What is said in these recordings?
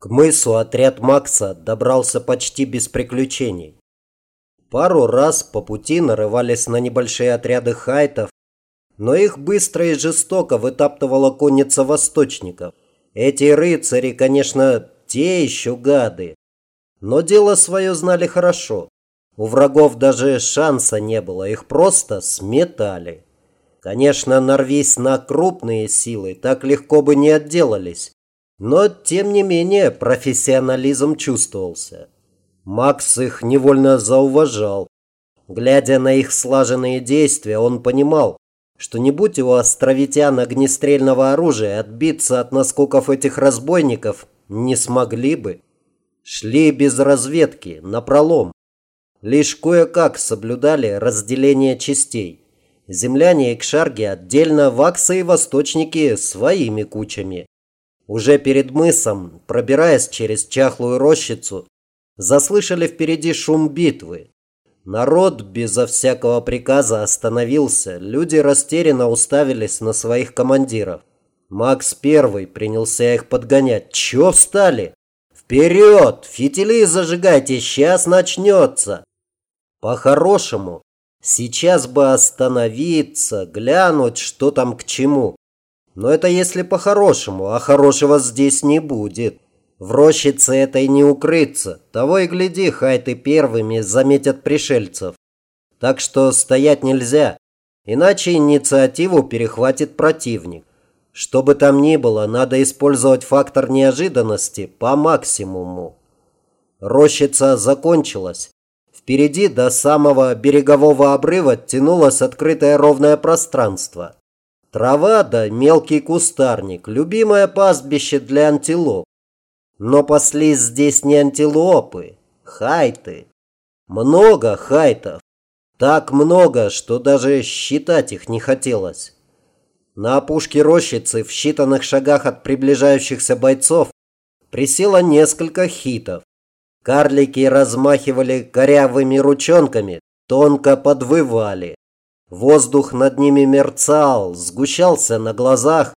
К мысу отряд Макса добрался почти без приключений. Пару раз по пути нарывались на небольшие отряды хайтов, но их быстро и жестоко вытаптывала конница восточников. Эти рыцари, конечно, те еще гады, но дело свое знали хорошо. У врагов даже шанса не было, их просто сметали. Конечно, нарвись на крупные силы, так легко бы не отделались. Но, тем не менее, профессионализм чувствовался. Макс их невольно зауважал. Глядя на их слаженные действия, он понимал, что не будь у островитян огнестрельного оружия, отбиться от наскоков этих разбойников не смогли бы. Шли без разведки, напролом. Лишь кое-как соблюдали разделение частей. Земляне и кшарги отдельно, ваксы и восточники своими кучами. Уже перед мысом, пробираясь через чахлую рощицу, заслышали впереди шум битвы. Народ безо всякого приказа остановился, люди растерянно уставились на своих командиров. Макс первый принялся их подгонять. Чё встали? Вперед! Фитили зажигайте, сейчас начнется! По-хорошему, сейчас бы остановиться, глянуть, что там к чему. Но это если по-хорошему, а хорошего здесь не будет. В рощице этой не укрыться. Того и гляди, хайты первыми заметят пришельцев. Так что стоять нельзя, иначе инициативу перехватит противник. Что бы там ни было, надо использовать фактор неожиданности по максимуму. Рощица закончилась. Впереди до самого берегового обрыва тянулось открытое ровное пространство. Трава да мелкий кустарник – любимое пастбище для антилоп. Но паслись здесь не антилопы, хайты. Много хайтов. Так много, что даже считать их не хотелось. На опушке рощицы, в считанных шагах от приближающихся бойцов, присело несколько хитов. Карлики размахивали корявыми ручонками, тонко подвывали. Воздух над ними мерцал, сгущался на глазах,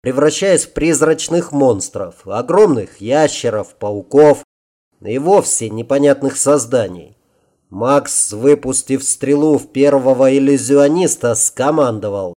превращаясь в призрачных монстров, огромных ящеров, пауков и вовсе непонятных созданий. Макс, выпустив стрелу в первого иллюзиониста, скомандовал.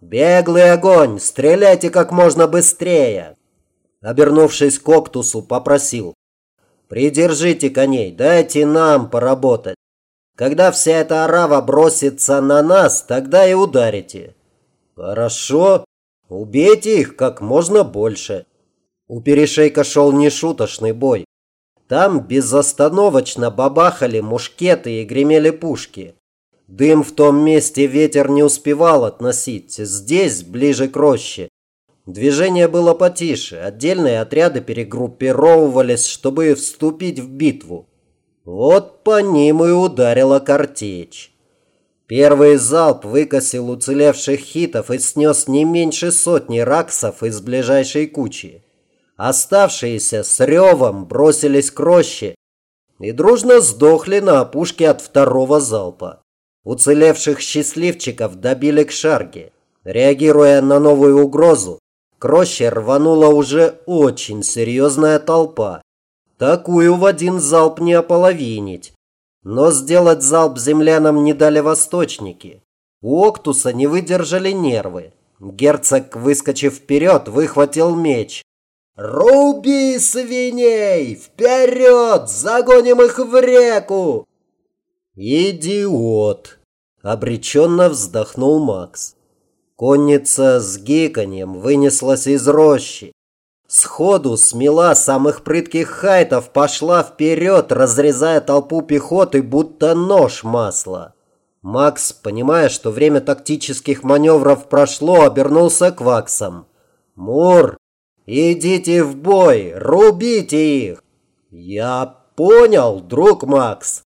«Беглый огонь! Стреляйте как можно быстрее!» Обернувшись к Октусу, попросил. «Придержите коней, дайте нам поработать. Когда вся эта орава бросится на нас, тогда и ударите. Хорошо. Убейте их как можно больше. У перешейка шел нешуточный бой. Там безостановочно бабахали мушкеты и гремели пушки. Дым в том месте ветер не успевал относить. Здесь, ближе к роще. Движение было потише. Отдельные отряды перегруппировывались, чтобы вступить в битву. Вот по ним и ударила картечь. Первый залп выкосил уцелевших хитов и снес не меньше сотни раксов из ближайшей кучи. Оставшиеся с ревом бросились к роще и дружно сдохли на опушке от второго залпа. Уцелевших счастливчиков добили к шарге. Реагируя на новую угрозу, к роще рванула уже очень серьезная толпа, Такую в один залп не ополовинить. Но сделать залп землянам не дали восточники. У Октуса не выдержали нервы. Герцог, выскочив вперед, выхватил меч. «Руби свиней! Вперед! Загоним их в реку!» «Идиот!» – обреченно вздохнул Макс. Конница с гиканьем вынеслась из рощи. Сходу смела самых прытких хайтов, пошла вперед, разрезая толпу пехоты, будто нож масла. Макс, понимая, что время тактических маневров прошло, обернулся к ваксам. «Мур, идите в бой, рубите их!» «Я понял, друг Макс.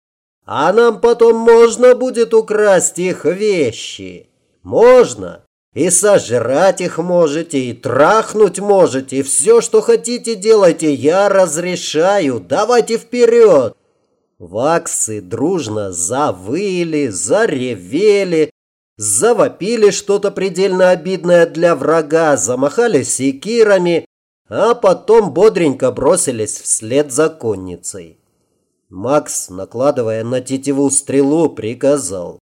А нам потом можно будет украсть их вещи?» «Можно?» И сожрать их можете, и трахнуть можете, и все, что хотите, делайте. Я разрешаю. Давайте вперед!» Ваксы дружно завыли, заревели, завопили что-то предельно обидное для врага, замахали секирами, а потом бодренько бросились вслед за конницей. Макс, накладывая на тетиву стрелу, приказал.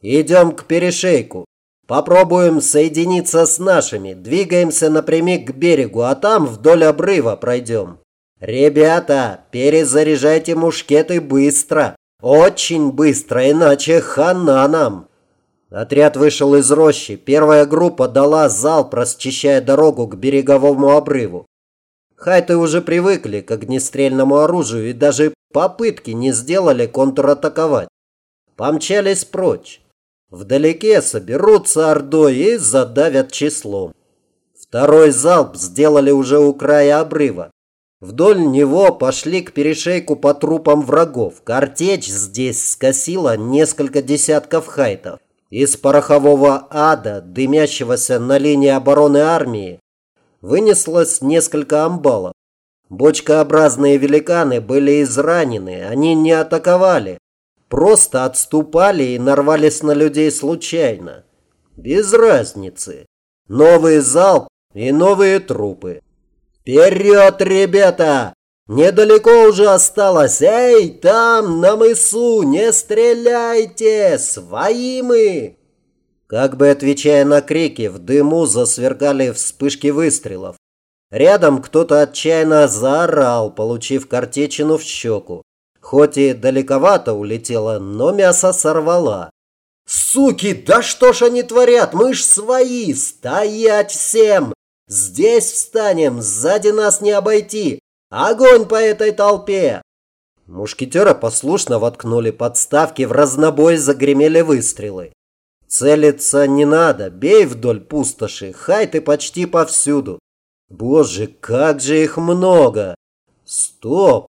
«Идем к перешейку. Попробуем соединиться с нашими. Двигаемся напрямик к берегу, а там вдоль обрыва пройдем. Ребята, перезаряжайте мушкеты быстро. Очень быстро, иначе хана нам». Отряд вышел из рощи. Первая группа дала залп, расчищая дорогу к береговому обрыву. Хайты уже привыкли к огнестрельному оружию и даже попытки не сделали контратаковать. Помчались прочь. Вдалеке соберутся ордой и задавят числом. Второй залп сделали уже у края обрыва. Вдоль него пошли к перешейку по трупам врагов. Картечь здесь скосила несколько десятков хайтов. Из порохового ада, дымящегося на линии обороны армии, вынеслось несколько амбалов. Бочкообразные великаны были изранены, они не атаковали, просто отступали и нарвались на людей случайно. Без разницы. Новый залп и новые трупы. «Вперед, ребята! Недалеко уже осталось! Эй, там, на мысу, не стреляйте! Свои мы!» Как бы отвечая на крики, в дыму засверкали вспышки выстрелов. Рядом кто-то отчаянно заорал, получив картечину в щеку. Хоть и далековато улетела, но мясо сорвала. «Суки, да что ж они творят? Мы ж свои! Стоять всем! Здесь встанем, сзади нас не обойти! Огонь по этой толпе!» Мушкетера послушно воткнули подставки, в разнобой загремели выстрелы. Целиться не надо, бей вдоль пустоши, хайты почти повсюду. Боже, как же их много! Стоп!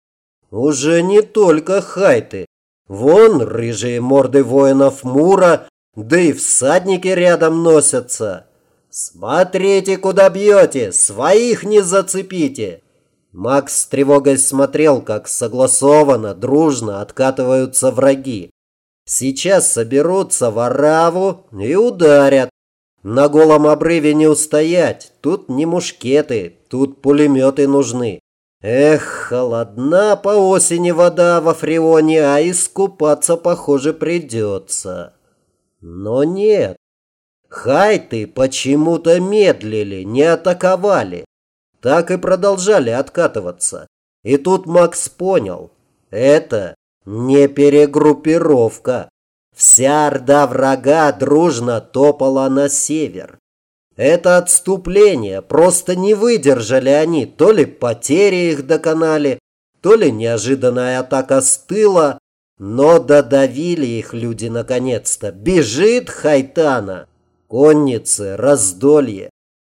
Уже не только хайты. Вон рыжие морды воинов Мура, да и всадники рядом носятся. Смотрите, куда бьете, своих не зацепите. Макс с тревогой смотрел, как согласованно, дружно откатываются враги. Сейчас соберутся в ораву и ударят. На голом обрыве не устоять. Тут не мушкеты, тут пулеметы нужны. Эх, холодна по осени вода во Фреоне, а искупаться, похоже, придется. Но нет. Хайты почему-то медлили, не атаковали. Так и продолжали откатываться. И тут Макс понял. Это не перегруппировка. Вся орда врага дружно топала на север. Это отступление, просто не выдержали они, то ли потери их доконали, то ли неожиданная атака с но додавили их люди наконец-то. Бежит Хайтана. Конницы, раздолье.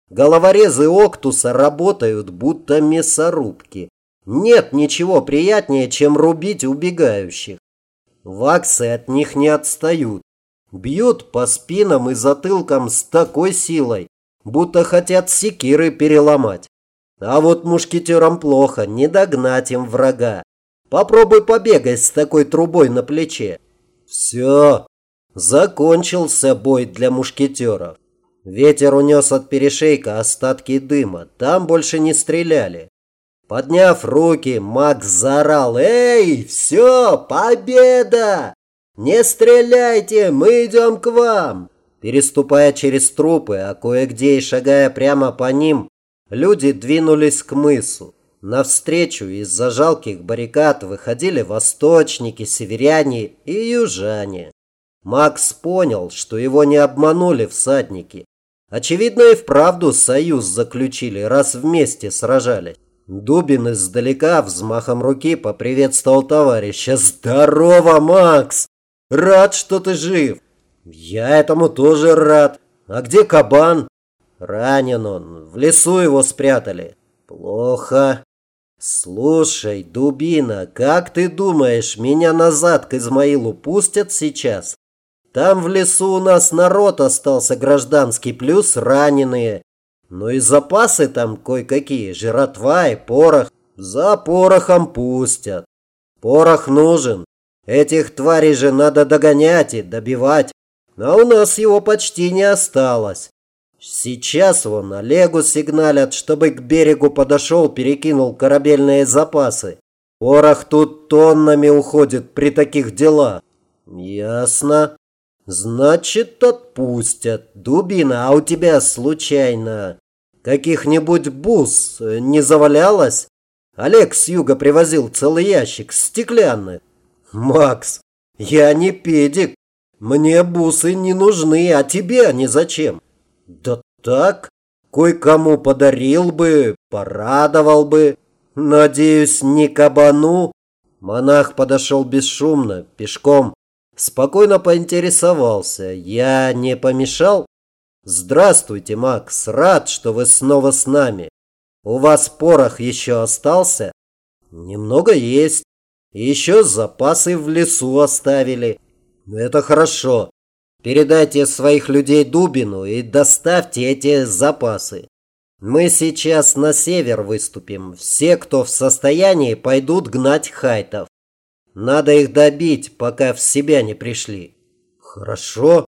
Головорезы Октуса работают, будто мясорубки. Нет ничего приятнее, чем рубить убегающих. Ваксы от них не отстают. Бьют по спинам и затылкам с такой силой, будто хотят секиры переломать. А вот мушкетерам плохо, не догнать им врага. Попробуй побегать с такой трубой на плече. Все, закончился бой для мушкетеров. Ветер унес от перешейка остатки дыма, там больше не стреляли. Подняв руки, Макс заорал «Эй, все, победа! Не стреляйте, мы идем к вам!» Переступая через трупы, а кое-где и шагая прямо по ним, люди двинулись к мысу. Навстречу из-за жалких баррикад выходили восточники, северяне и южане. Макс понял, что его не обманули всадники. Очевидно, и вправду союз заключили, раз вместе сражались. Дубин издалека взмахом руки поприветствовал товарища. «Здорово, Макс! Рад, что ты жив!» «Я этому тоже рад. А где кабан?» «Ранен он. В лесу его спрятали». «Плохо. Слушай, Дубина, как ты думаешь, меня назад к Измаилу пустят сейчас? Там в лесу у нас народ остался гражданский, плюс раненые. Ну и запасы там кое-какие, жратва и порох. За порохом пустят. Порох нужен. Этих тварей же надо догонять и добивать. А у нас его почти не осталось. Сейчас вон Олегу сигналят, чтобы к берегу подошел, перекинул корабельные запасы. Порох тут тоннами уходит при таких делах. Ясно. Значит, отпустят. Дубина, а у тебя случайно каких-нибудь бус не завалялось? Олег с юга привозил целый ящик, стеклянный. Макс, я не педик. Мне бусы не нужны, а тебе они зачем? Да так, кое-кому подарил бы, порадовал бы. Надеюсь, не кабану. Монах подошел бесшумно, пешком. Спокойно поинтересовался. Я не помешал? Здравствуйте, Макс. Рад, что вы снова с нами. У вас порох еще остался? Немного есть. Еще запасы в лесу оставили. Это хорошо. Передайте своих людей Дубину и доставьте эти запасы. Мы сейчас на север выступим. Все, кто в состоянии, пойдут гнать хайтов. Надо их добить, пока в себя не пришли. Хорошо.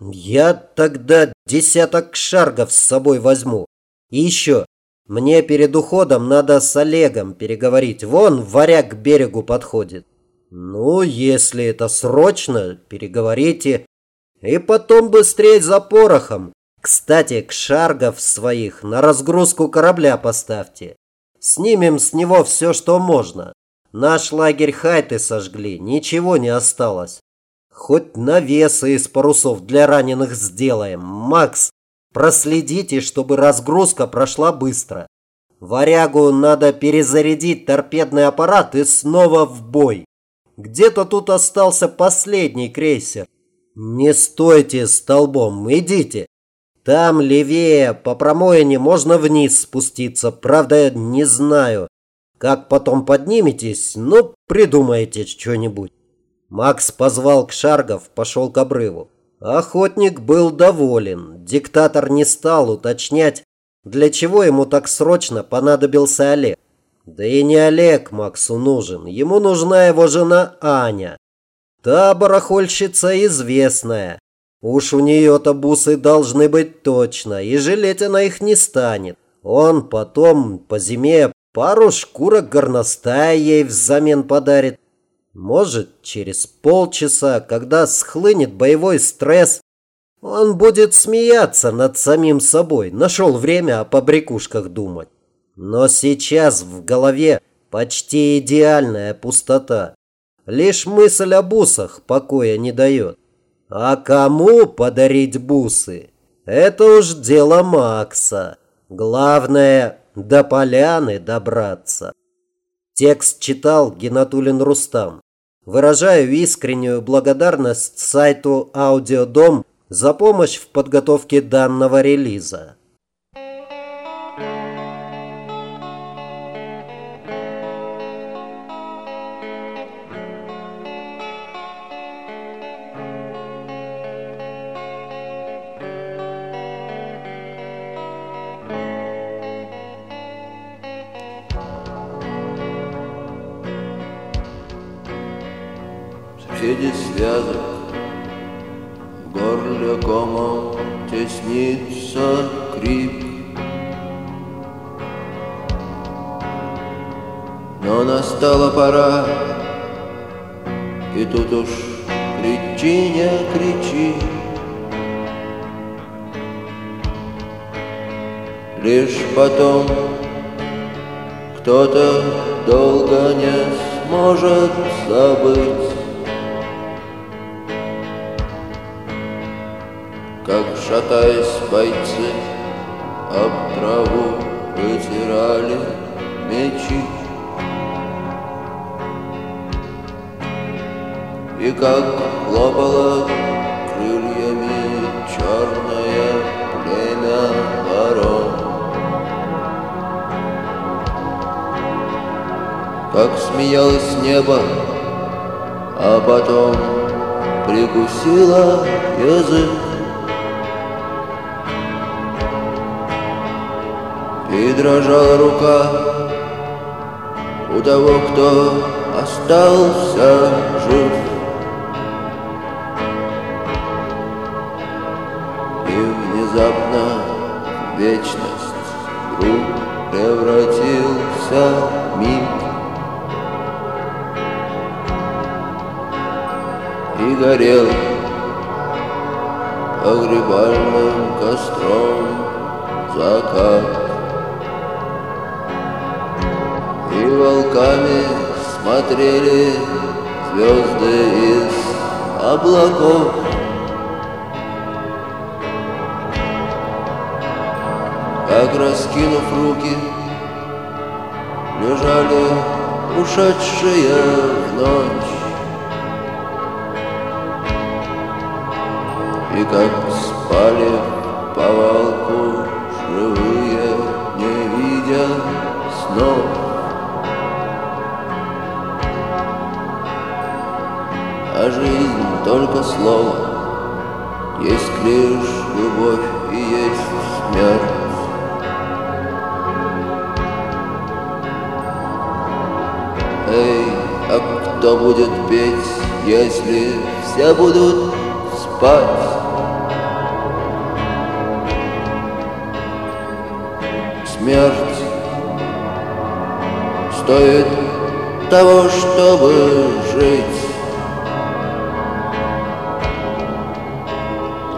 Я тогда десяток шаргов с собой возьму. И еще, мне перед уходом надо с Олегом переговорить. Вон варяг к берегу подходит. Ну, если это срочно, переговорите. И потом быстрее за порохом. Кстати, к шаргов своих на разгрузку корабля поставьте. Снимем с него все, что можно. Наш лагерь хайты сожгли, ничего не осталось. Хоть навесы из парусов для раненых сделаем. Макс, проследите, чтобы разгрузка прошла быстро. Варягу надо перезарядить торпедный аппарат и снова в бой. Где-то тут остался последний крейсер. Не стойте столбом, идите. Там левее по промоине можно вниз спуститься. Правда, не знаю, как потом подниметесь, ну, придумайте что-нибудь. Макс позвал к Шаргов, пошел к обрыву. Охотник был доволен. Диктатор не стал уточнять, для чего ему так срочно понадобился Олег. Да и не Олег Максу нужен, ему нужна его жена Аня. Та барахольщица известная. Уж у нее-то бусы должны быть точно, и жалеть она их не станет. Он потом по зиме пару шкурок горностая ей взамен подарит. Может, через полчаса, когда схлынет боевой стресс, он будет смеяться над самим собой, нашел время о побрякушках думать. Но сейчас в голове почти идеальная пустота. Лишь мысль о бусах покоя не дает. А кому подарить бусы? Это уж дело Макса. Главное, до поляны добраться. Текст читал Геннатулин Рустам. Выражаю искреннюю благодарность сайту Аудиодом за помощь в подготовке данного релиза. Соседи связок В горле комом теснится крик. Но настала пора И тут уж кричи, не кричи. Лишь потом кто-то долго не сможет забыть Как шатаясь бойцы об траву вытирали мечи. И как хлопало крыльями черное племя ворон. Как смеялось небо, а потом прикусила язык И дрожала рука у того, кто остался жив. И внезапно вечность вдруг превратился в миг. И горел погребальным костром закат. И волками смотрели звезды из облаков. Как раскинув руки, лежали ушедшие в ночь. И как спали в повалку живые, не видя снов. А жизнь только слово, есть лишь любовь и есть смерть. Эй, а кто будет петь, если все будут спать? Смерть стоит того, чтобы жить.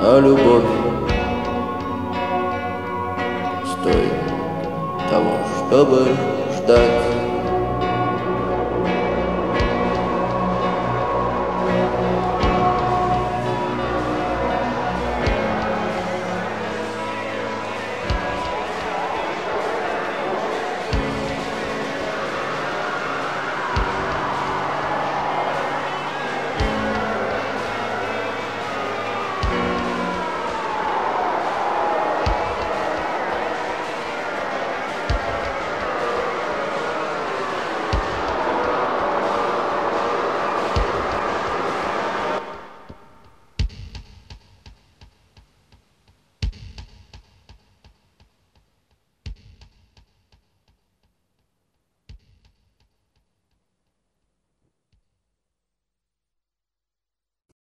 А любовь стоит того, чтобы ждать.